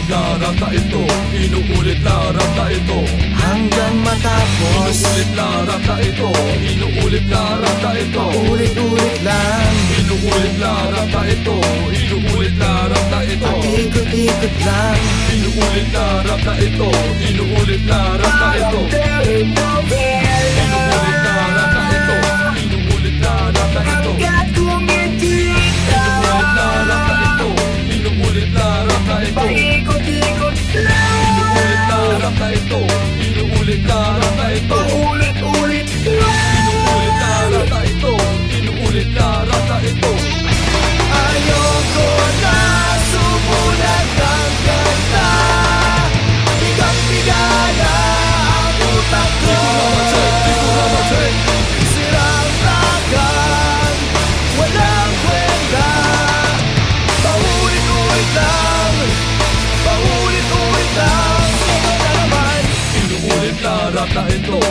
Inuulit larata ito Inuulit larata ito. Hanggang matapos Inuulit larata ito Inuulit larata ito. Ulit-ulit lang. Inuulit larata ito Inuulit larata ito. Paikot-ikot lang. Inuulit larata ito Inuulit larata ito. There ain't no caen todos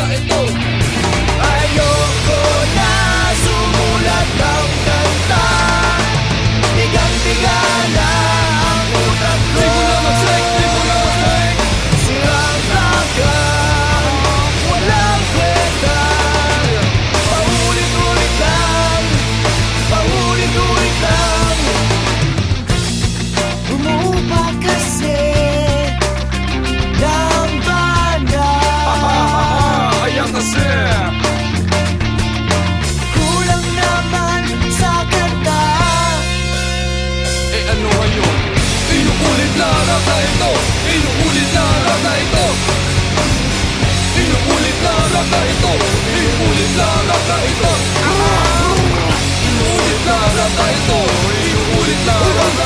nothing new. Inuulit na larat na ito? Inuulit na larat na ito? Inuulit larat na ito? Inuulit larat na ito? Inuulit larat na ito? Inuulit larat na ito?